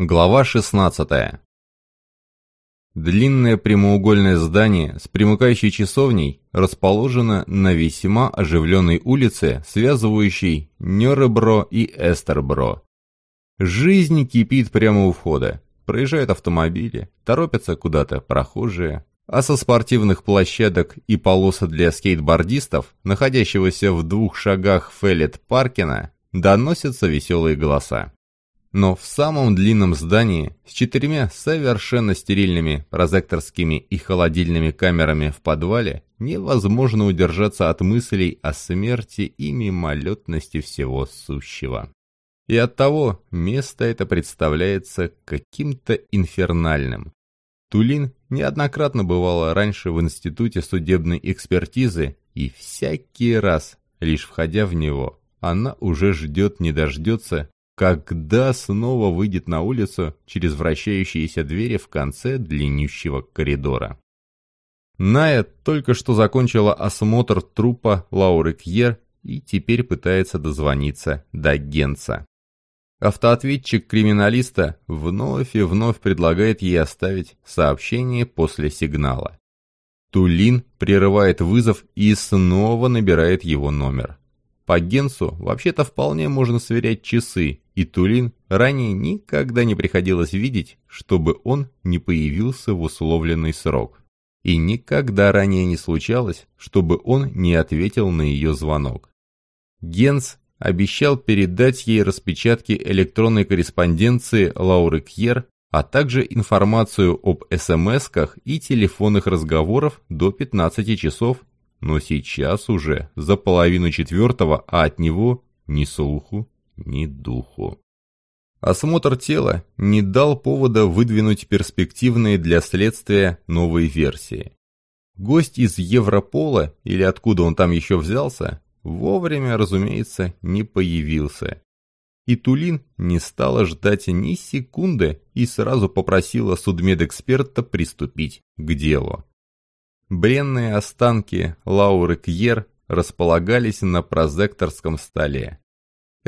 Глава 16. Длинное прямоугольное здание с примыкающей часовней расположено на весьма оживленной улице, связывающей Нёребро и Эстербро. Жизнь кипит прямо у входа. Проезжают автомобили, торопятся куда-то прохожие, а со спортивных площадок и полоса для скейтбордистов, находящегося в двух шагах Феллет Паркина, доносятся веселые голоса. Но в самом длинном здании с четырьмя совершенно стерильными прозекторскими и холодильными камерами в подвале невозможно удержаться от мыслей о смерти и мимолетности всего сущего. И оттого место это представляется каким-то инфернальным. Тулин неоднократно бывала раньше в Институте судебной экспертизы, и всякий раз, лишь входя в него, она уже ждет не дождется, когда снова выйдет на улицу через вращающиеся двери в конце длиннющего коридора. Ная только что закончила осмотр трупа Лауры Кьер и теперь пытается дозвониться до Генца. Автоответчик криминалиста вновь и вновь предлагает ей оставить сообщение после сигнала. Тулин прерывает вызов и снова набирает его номер. По Генсу вообще-то вполне можно сверять часы, и Тулин ранее никогда не приходилось видеть, чтобы он не появился в условленный срок. И никогда ранее не случалось, чтобы он не ответил на ее звонок. Генс обещал передать ей распечатки электронной корреспонденции Лауры Кьер, а также информацию об СМС-ках и телефонных разговоров до 15 часов но сейчас уже за половину четвертого, а от него ни слуху, ни духу. Осмотр тела не дал повода выдвинуть перспективные для следствия новые версии. Гость из Европола, или откуда он там еще взялся, вовремя, разумеется, не появился. И Тулин не стала ждать ни секунды и сразу попросила судмедэксперта приступить к делу. Бренные останки Лауры Кьер располагались на прозекторском столе.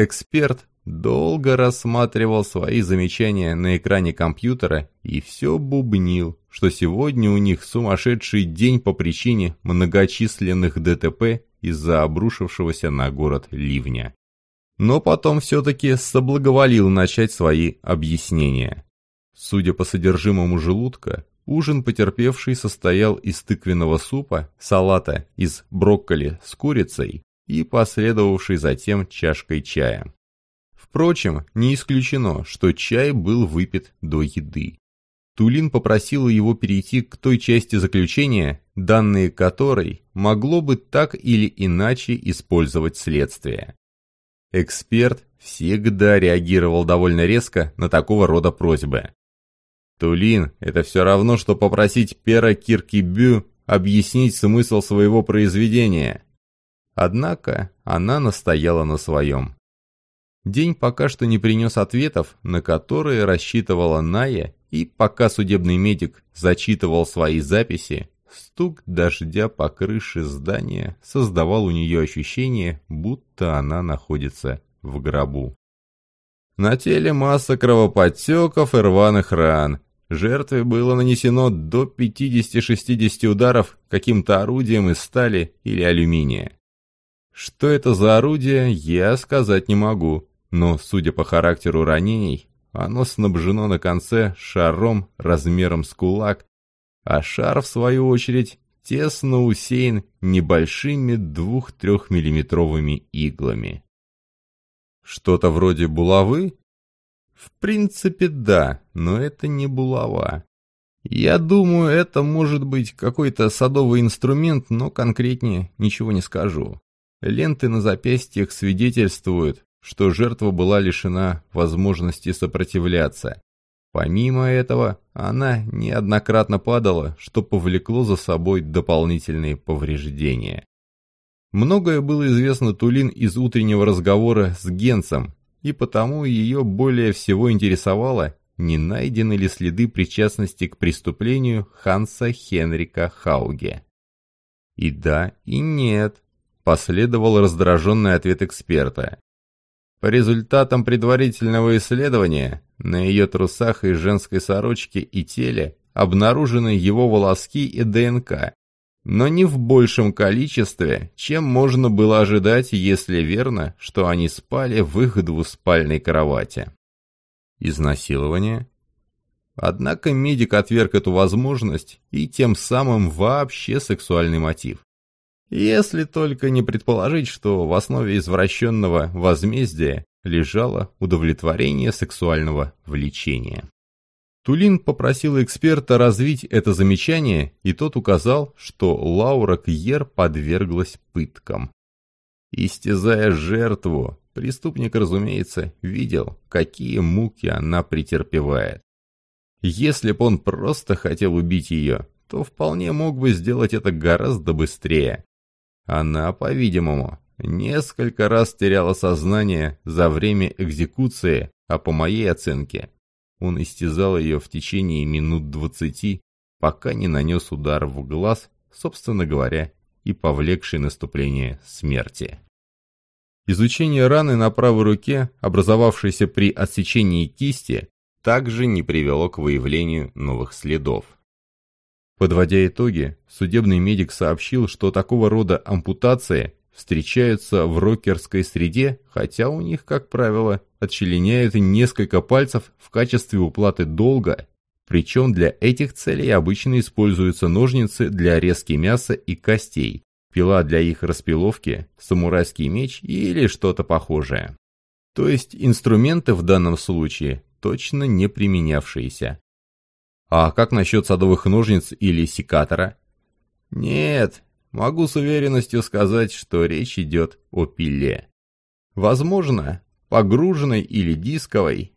Эксперт долго рассматривал свои замечания на экране компьютера и все бубнил, что сегодня у них сумасшедший день по причине многочисленных ДТП из-за обрушившегося на город ливня. Но потом все-таки соблаговолил начать свои объяснения. Судя по содержимому желудка, Ужин потерпевший состоял из тыквенного супа, салата из брокколи с курицей и последовавшей затем чашкой чая. Впрочем, не исключено, что чай был выпит до еды. Тулин попросил его перейти к той части заключения, данные которой могло бы так или иначе использовать следствие. Эксперт всегда реагировал довольно резко на такого рода просьбы. Тулин – это все равно, что попросить Пера Киркибю объяснить смысл своего произведения. Однако она настояла на своем. День пока что не принес ответов, на которые рассчитывала Ная, и пока судебный медик зачитывал свои записи, стук дождя по крыше здания создавал у нее ощущение, будто она находится в гробу. На теле масса кровоподтеков и рваных ран, Жертве было нанесено до 50-60 ударов каким-то орудием из стали или алюминия. Что это за орудие, я сказать не могу, но, судя по характеру ранений, оно снабжено на конце шаром размером с кулак, а шар, в свою очередь, тесно усеян небольшими 2-3 миллиметровыми иглами. Что-то вроде булавы? В принципе, да, но это не булава. Я думаю, это может быть какой-то садовый инструмент, но конкретнее ничего не скажу. Ленты на запястьях свидетельствуют, что жертва была лишена возможности сопротивляться. Помимо этого, она неоднократно падала, что повлекло за собой дополнительные повреждения. Многое было известно Тулин из утреннего разговора с Генцем, и потому ее более всего интересовало, не найдены ли следы причастности к преступлению Ханса Хенрика Хауге. И да, и нет, последовал раздраженный ответ эксперта. По результатам предварительного исследования на ее трусах и женской сорочке и теле обнаружены его волоски и ДНК, но не в большем количестве, чем можно было ожидать, если верно, что они спали в их двуспальной кровати. Изнасилование? Однако медик отверг эту возможность и тем самым вообще сексуальный мотив. Если только не предположить, что в основе извращенного возмездия лежало удовлетворение сексуального влечения. Тулин попросил эксперта развить это замечание, и тот указал, что Лаура Кьер подверглась пыткам. Истязая жертву, преступник, разумеется, видел, какие муки она претерпевает. Если бы он просто хотел убить ее, то вполне мог бы сделать это гораздо быстрее. Она, по-видимому, несколько раз теряла сознание за время экзекуции, а по моей оценке, он истязал ее в течение минут двадцати, пока не нанес удар в глаз, собственно говоря, и повлекший наступление смерти. Изучение раны на правой руке, образовавшейся при отсечении кисти, также не привело к выявлению новых следов. Подводя итоги, судебный медик сообщил, что такого рода ампутации встречаются в рокерской среде, хотя у них, как правило, отчленяют несколько пальцев в качестве уплаты долга, причем для этих целей обычно используются ножницы для резки мяса и костей, пила для их распиловки, самурайский меч или что-то похожее. То есть инструменты в данном случае точно не применявшиеся. А как насчет садовых ножниц или секатора? Нет, могу с уверенностью сказать, что речь идет о пиле. Возможно, погруженной или дисковой,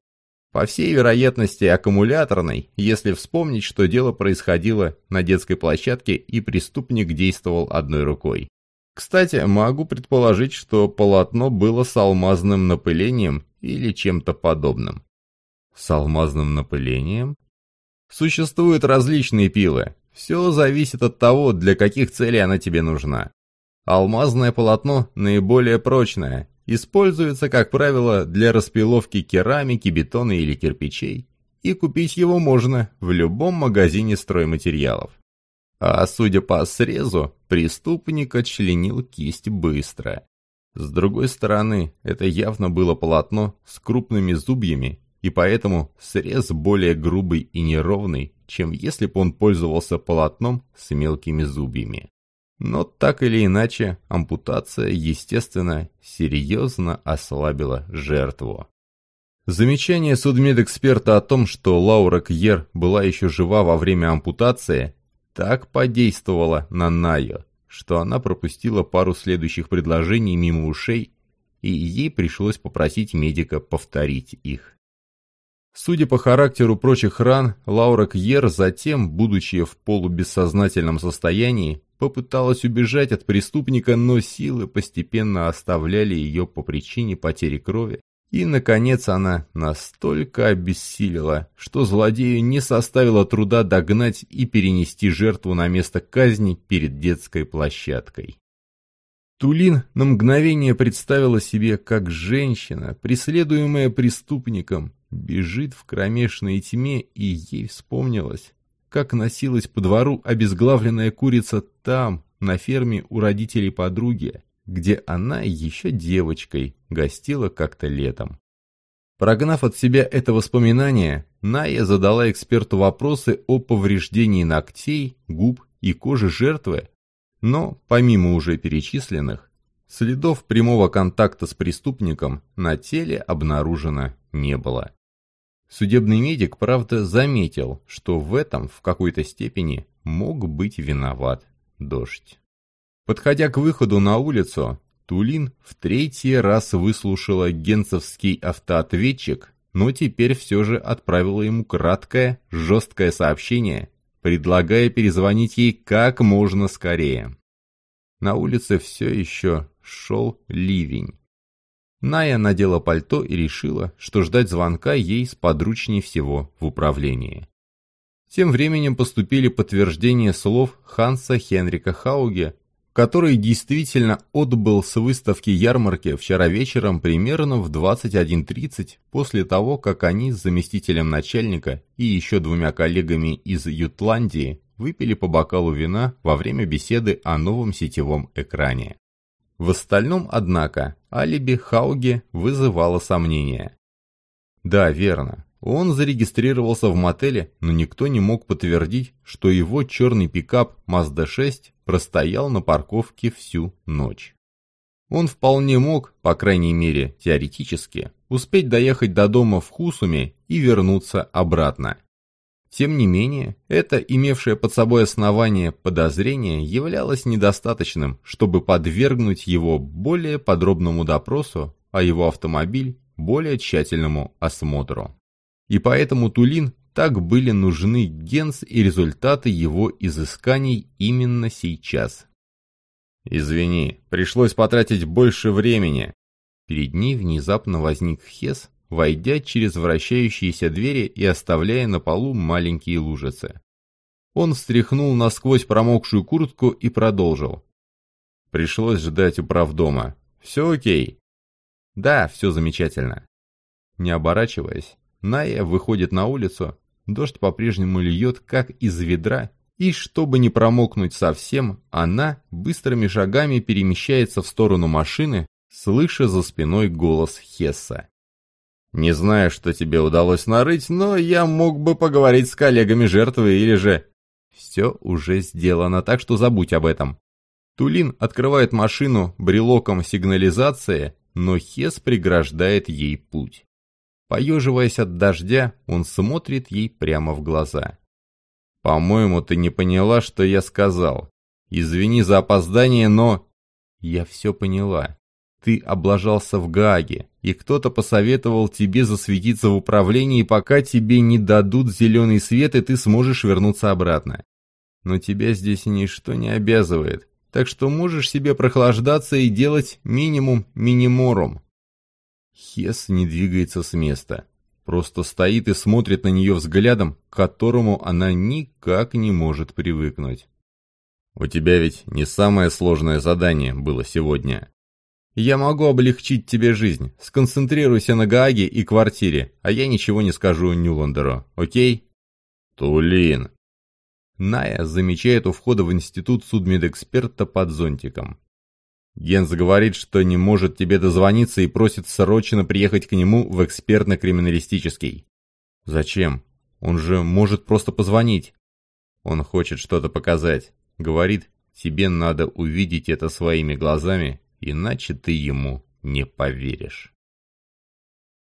по всей вероятности аккумуляторной, если вспомнить, что дело происходило на детской площадке и преступник действовал одной рукой. Кстати, могу предположить, что полотно было с алмазным напылением или чем-то подобным. С алмазным напылением? Существуют различные пилы. Все зависит от того, для каких целей она тебе нужна. Алмазное полотно наиболее прочное, используется, как правило, для распиловки керамики, бетона или кирпичей, и купить его можно в любом магазине стройматериалов. А судя по срезу, преступник отчленил кисть быстро. С другой стороны, это явно было полотно с крупными зубьями и поэтому срез более грубый и неровный, чем если бы он пользовался полотном с мелкими зубьями. Но так или иначе, ампутация, естественно, серьезно ослабила жертву. Замечание судмедэксперта о том, что Лаура Кьер была еще жива во время ампутации, так подействовало на Найо, что она пропустила пару следующих предложений мимо ушей, и ей пришлось попросить медика повторить их. Судя по характеру прочих ран, Лаура Кьер затем, будучи в полубессознательном состоянии, попыталась убежать от преступника, но силы постепенно оставляли ее по причине потери крови, и, наконец, она настолько обессилила, что злодею не составило труда догнать и перенести жертву на место казни перед детской площадкой. Тулин на мгновение представила себе, как женщина, преследуемая преступником, бежит в кромешной тьме, и ей вспомнилось, как носилась по двору обезглавленная курица там, на ферме у родителей подруги, где она еще девочкой гостила как-то летом. Прогнав от себя это воспоминание, Ная задала эксперту вопросы о повреждении ногтей, губ и кожи жертвы, но, помимо уже перечисленных, следов прямого контакта с преступником на теле обнаружено не было. Судебный медик, правда, заметил, что в этом в какой-то степени мог быть виноват дождь. Подходя к выходу на улицу, Тулин в третий раз выслушала генцевский автоответчик, но теперь все же отправила ему краткое, жесткое сообщение, предлагая перезвонить ей как можно скорее. На улице все еще шел ливень. Ная надела пальто и решила, что ждать звонка ей сподручнее всего в управлении. Тем временем поступили подтверждения слов Ханса Хенрика Хауге, который действительно отбыл с выставки ярмарки вчера вечером примерно в 21.30 после того, как они с заместителем начальника и еще двумя коллегами из Ютландии выпили по бокалу вина во время беседы о новом сетевом экране. В остальном, однако, алиби Хауге вызывало сомнения. Да, верно, он зарегистрировался в мотеле, но никто не мог подтвердить, что его черный пикап Mazda 6 простоял на парковке всю ночь. Он вполне мог, по крайней мере теоретически, успеть доехать до дома в Хусуме и вернуться обратно. Тем не менее, это имевшее под собой основание подозрение являлось недостаточным, чтобы подвергнуть его более подробному допросу, а его автомобиль более тщательному осмотру. И поэтому Тулин так были нужны Генс и результаты его изысканий именно сейчас. «Извини, пришлось потратить больше времени». Перед ней внезапно возник Хес, войдя через вращающиеся двери и оставляя на полу маленькие лужицы. Он встряхнул насквозь промокшую куртку и продолжил. Пришлось ждать управдома. «Все окей?» «Да, все замечательно». Не оборачиваясь, Ная выходит на улицу, дождь по-прежнему льет, как из ведра, и чтобы не промокнуть совсем, она быстрыми шагами перемещается в сторону машины, слыша за спиной голос Хесса. «Не знаю, что тебе удалось нарыть, но я мог бы поговорить с коллегами жертвы или же...» «Все уже сделано, так что забудь об этом». Тулин открывает машину брелоком сигнализации, но Хес преграждает ей путь. Поеживаясь от дождя, он смотрит ей прямо в глаза. «По-моему, ты не поняла, что я сказал. Извини за опоздание, но...» «Я все поняла. Ты облажался в Гааге, и кто-то посоветовал тебе засветиться в управлении, пока тебе не дадут зеленый свет, и ты сможешь вернуться обратно. Но тебя здесь ничто не обязывает, так что можешь себе прохлаждаться и делать минимум миниморум. Хес не двигается с места. Просто стоит и смотрит на нее взглядом, к которому она никак не может привыкнуть. «У тебя ведь не самое сложное задание было сегодня». «Я могу облегчить тебе жизнь. Сконцентрируйся на Гааге и квартире, а я ничего не скажу Нюландеру, окей?» «Тулин!» Ная замечает у входа в институт судмедэксперта под зонтиком. Генс говорит, что не может тебе дозвониться и просит срочно приехать к нему в экспертно-криминалистический. Зачем? Он же может просто позвонить. Он хочет что-то показать. Говорит, тебе надо увидеть это своими глазами, иначе ты ему не поверишь.